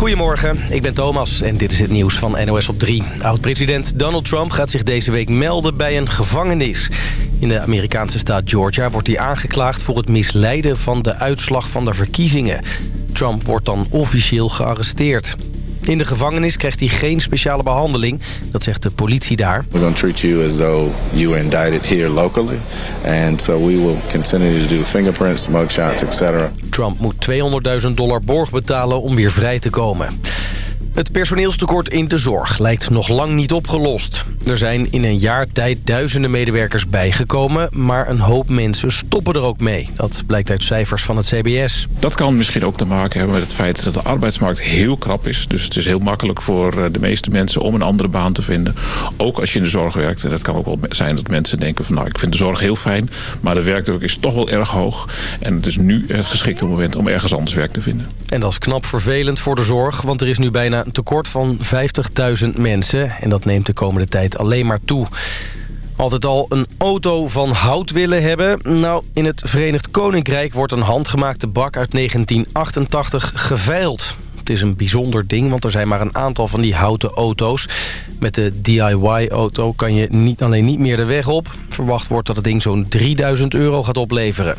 Goedemorgen, ik ben Thomas en dit is het nieuws van NOS op 3. Oud-president Donald Trump gaat zich deze week melden bij een gevangenis. In de Amerikaanse staat Georgia wordt hij aangeklaagd voor het misleiden van de uitslag van de verkiezingen. Trump wordt dan officieel gearresteerd. In de gevangenis krijgt hij geen speciale behandeling. Dat zegt de politie daar. We're going to treat you as though you were indicted here locally. And so we will continue to do fingerprints, mugshots, etc. Trump moet 200.000 dollar borg betalen om weer vrij te komen. Het personeelstekort in de zorg lijkt nog lang niet opgelost. Er zijn in een jaar tijd duizenden medewerkers bijgekomen... maar een hoop mensen stoppen er ook mee. Dat blijkt uit cijfers van het CBS. Dat kan misschien ook te maken hebben met het feit dat de arbeidsmarkt heel krap is. Dus het is heel makkelijk voor eh, de meeste mensen om een andere baan te vinden. Ook als je in de zorg werkt. En dat kan ook wel zijn dat mensen denken van... nou, ik vind de zorg heel fijn, maar de werkdruk is toch wel erg hoog. En het is nu het geschikte moment om ergens anders werk te vinden. En dat is knap vervelend voor de zorg... want er is nu bijna tekort van 50.000 mensen. En dat neemt de komende tijd alleen maar toe. Altijd al een auto van hout willen hebben? Nou, in het Verenigd Koninkrijk wordt een handgemaakte bak uit 1988 geveild. Het is een bijzonder ding, want er zijn maar een aantal van die houten auto's. Met de DIY-auto kan je niet alleen niet meer de weg op. Verwacht wordt dat het ding zo'n 3000 euro gaat opleveren.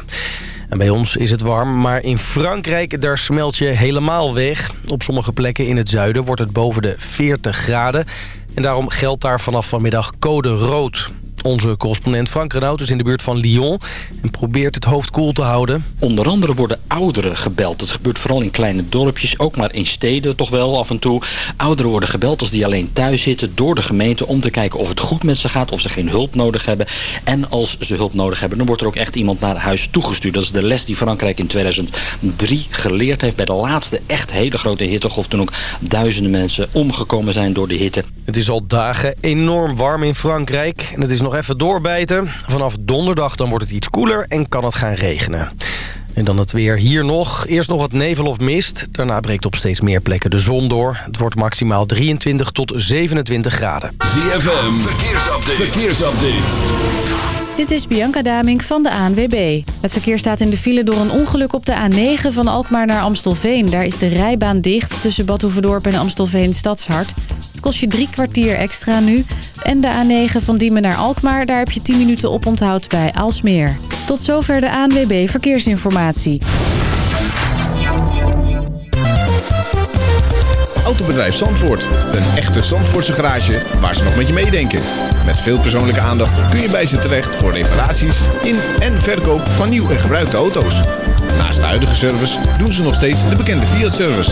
En bij ons is het warm, maar in Frankrijk daar smelt je helemaal weg. Op sommige plekken in het zuiden wordt het boven de 40 graden. En daarom geldt daar vanaf vanmiddag code rood. Onze correspondent Frank Renaud is in de buurt van Lyon en probeert het hoofd koel te houden. Onder andere worden ouderen gebeld. Het gebeurt vooral in kleine dorpjes, ook maar in steden toch wel af en toe. Ouderen worden gebeld als die alleen thuis zitten door de gemeente... om te kijken of het goed met ze gaat, of ze geen hulp nodig hebben. En als ze hulp nodig hebben, dan wordt er ook echt iemand naar huis toegestuurd. Dat is de les die Frankrijk in 2003 geleerd heeft... bij de laatste echt hele grote hittegolf... toen ook duizenden mensen omgekomen zijn door de hitte. Het is al dagen enorm warm in Frankrijk en het is nog even doorbijten. Vanaf donderdag dan wordt het iets koeler en kan het gaan regenen. En dan het weer hier nog. Eerst nog wat nevel of mist. Daarna breekt op steeds meer plekken de zon door. Het wordt maximaal 23 tot 27 graden. ZFM, verkeersupdate. verkeersupdate. Dit is Bianca Damink van de ANWB. Het verkeer staat in de file door een ongeluk op de A9 van Alkmaar naar Amstelveen. Daar is de rijbaan dicht tussen Bad en Amstelveen Stadshart kost je drie kwartier extra nu. En de A9 van Diemen naar Alkmaar, daar heb je 10 minuten op onthoud bij Aalsmeer. Tot zover de ANWB Verkeersinformatie. Autobedrijf Zandvoort. Een echte Zandvoortse garage waar ze nog met je meedenken. Met veel persoonlijke aandacht kun je bij ze terecht voor reparaties in en verkoop van nieuw en gebruikte auto's. Naast de huidige service doen ze nog steeds de bekende Fiat-service.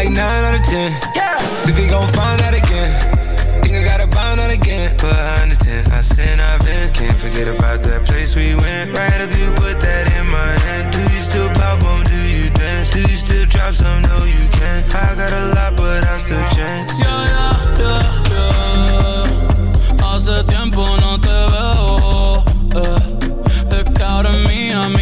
like 9 out of 10. Yeah. Think they gon' find out again. Think I gotta bond out again. But I understand, I sin, I've been. Can't forget about that place we went. Right after you put that in my hand. Do you still pop on? Do you dance? Do you still drop some? No, you can't. I got a lot, but I still chance. Yeah, yeah, yeah, yeah. Hace tiempo no te veo. Eh. eh es que ahora mía, mía.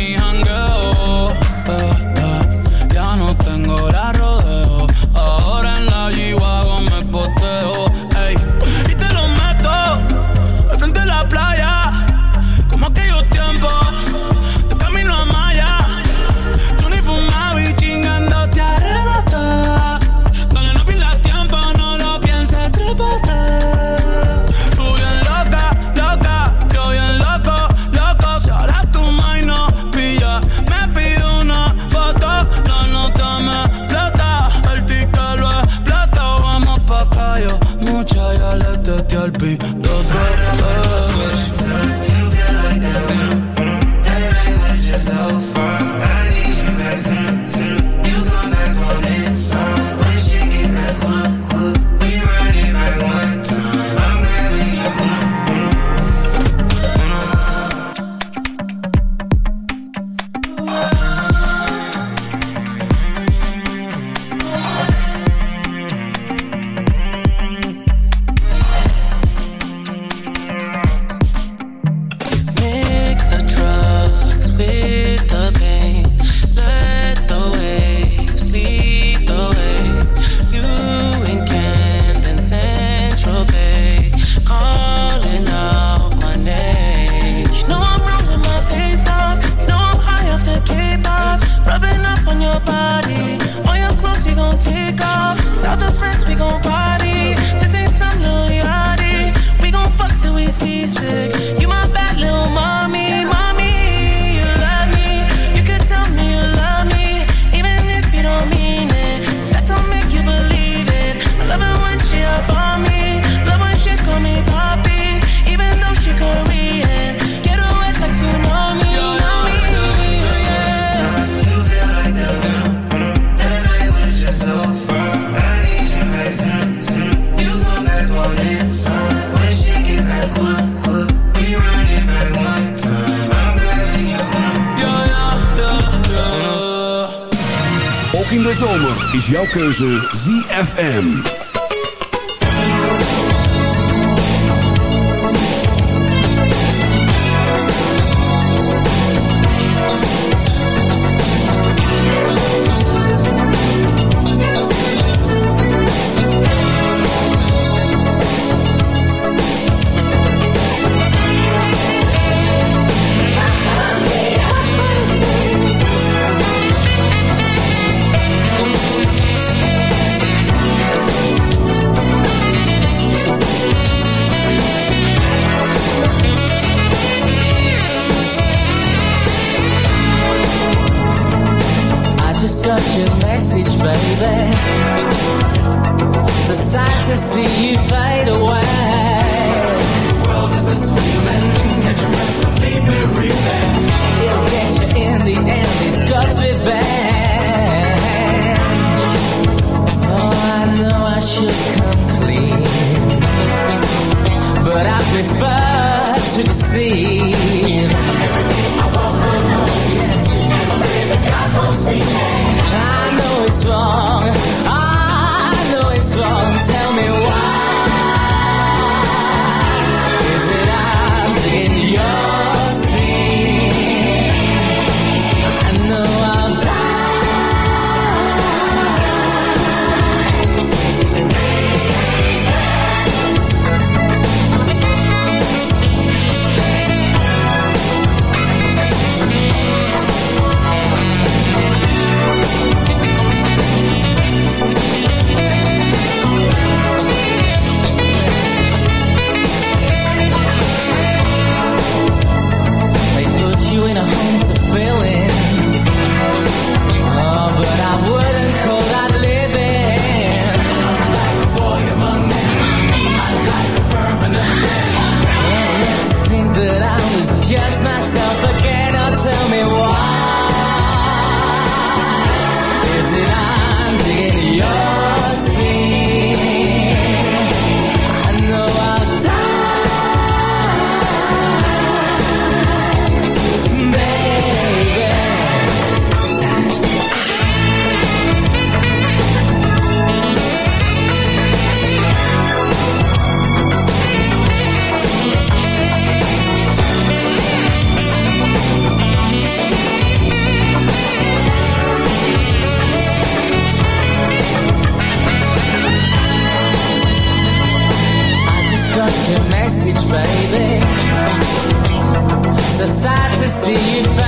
Jouw keuze ZFM. See you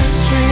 the street.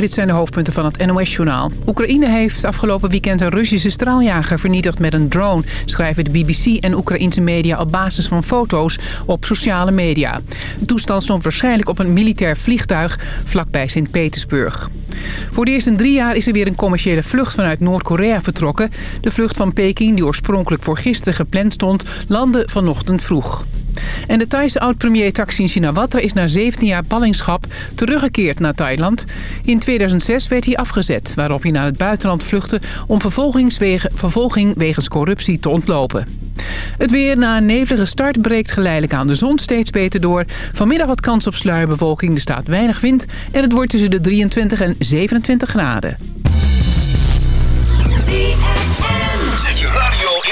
Dit zijn de hoofdpunten van het NOS-journaal. Oekraïne heeft afgelopen weekend een Russische straaljager vernietigd met een drone... schrijven de BBC en Oekraïnse media op basis van foto's op sociale media. Het toestel stond waarschijnlijk op een militair vliegtuig vlakbij Sint-Petersburg. Voor het eerst in drie jaar is er weer een commerciële vlucht vanuit Noord-Korea vertrokken. De vlucht van Peking, die oorspronkelijk voor gisteren gepland stond, landde vanochtend vroeg. En de Thaise oud-premier Thaksin Shinawatra is na 17 jaar ballingschap teruggekeerd naar Thailand. In 2006 werd hij afgezet, waarop hij naar het buitenland vluchtte om vervolging wegens corruptie te ontlopen. Het weer na een nevelige start breekt geleidelijk aan de zon steeds beter door. Vanmiddag wat kans op sluierbewolking, er staat weinig wind en het wordt tussen de 23 en 27 graden.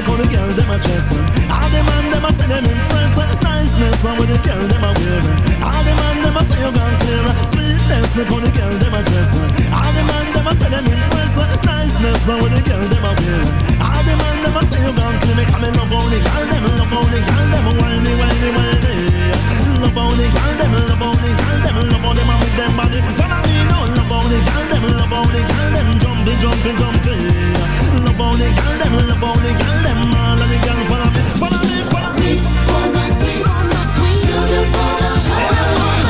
Every for the girl, them a dress. All them them a send them in press. Niceness, and with the girl, them a wearing. Look the girl them a dress. All the man them a say them impress. Niceness how the girl them a wear. All the man them a say you gone clear. Come and love the girl them, love the girl them whiny, whiny, whiny. Love the girl them, love the girl them, love them a move them body. Follow me now, love the girl them, love the girl them jumping, jumping, jumping. Love the girl them, love the girl them, all of the girl follow me, follow me, follow me. Sweet, sweet, sweet, sugar for my heart.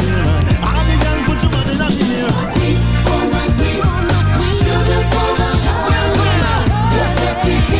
wear. All the girl put your here. Oh my sweet, sugar for my heart. Fancy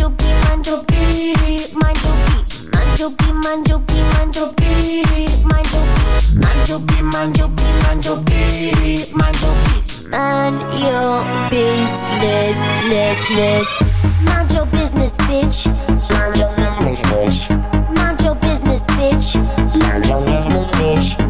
your beat, mind your beat, mind your beat. Mind your beat, mind your business, ness, ness. Mind your business, bitch. Mind your business, bitch. Mind your business, bitch. Mind your business, bitch.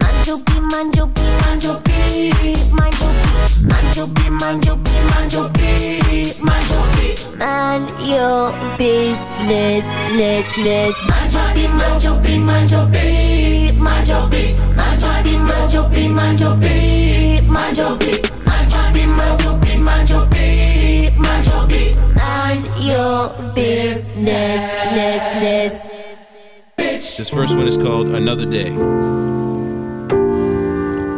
manjobi, manjobi, manjobi, manjobi, manjobi, manjobi, manjobi, manjobi. Man your business, ness, ness. Manjobi, manjobi, manjobi, manjobi, manjobi, manjobi, manjobi, manjobi, manjobi, manjobi, manjobi, manjobi. Man your business, ness, ness. This first one is called Another Day.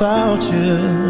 without you.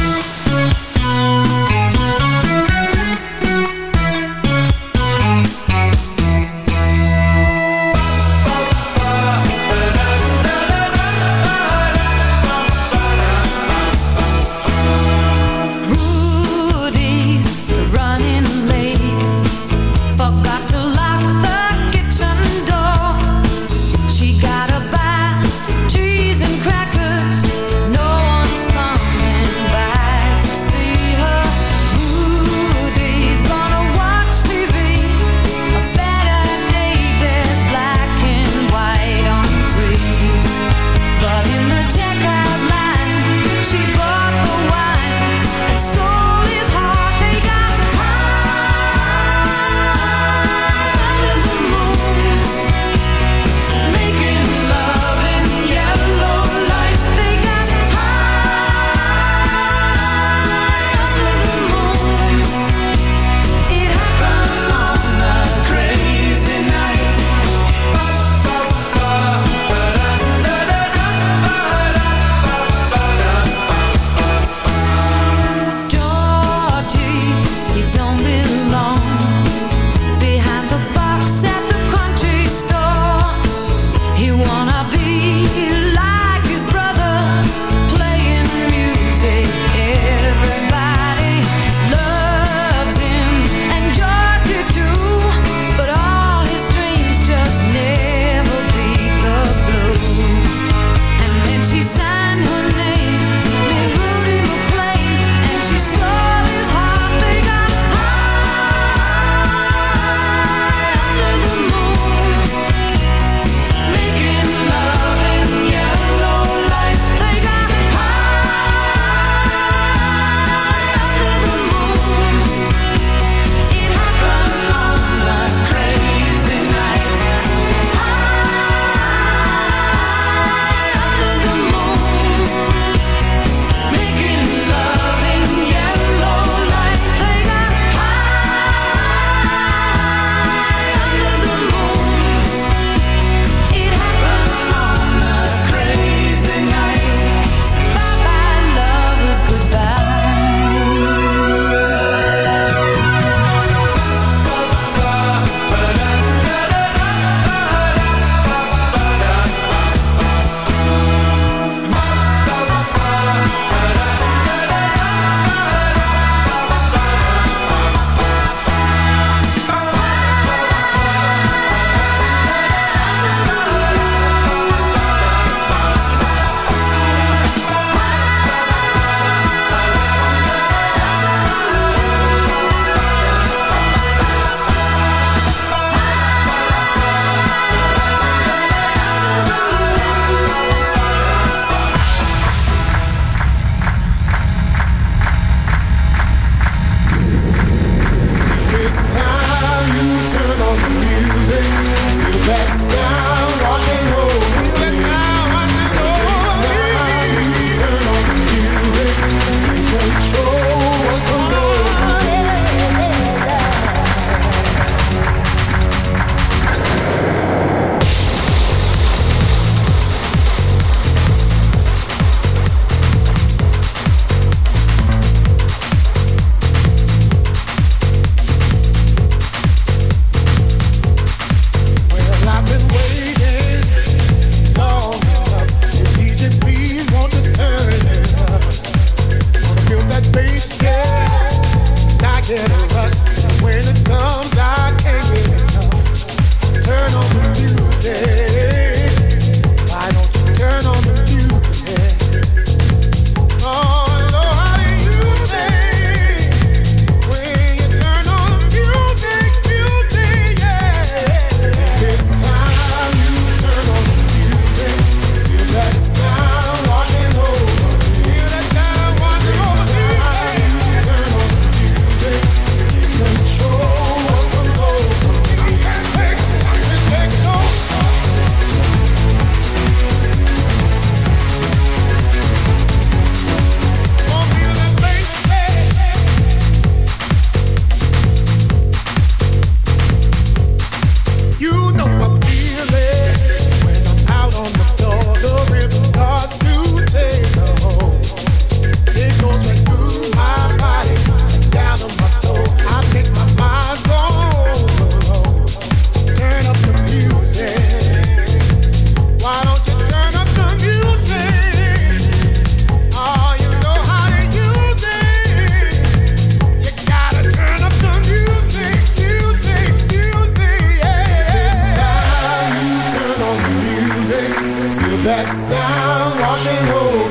that sound washing over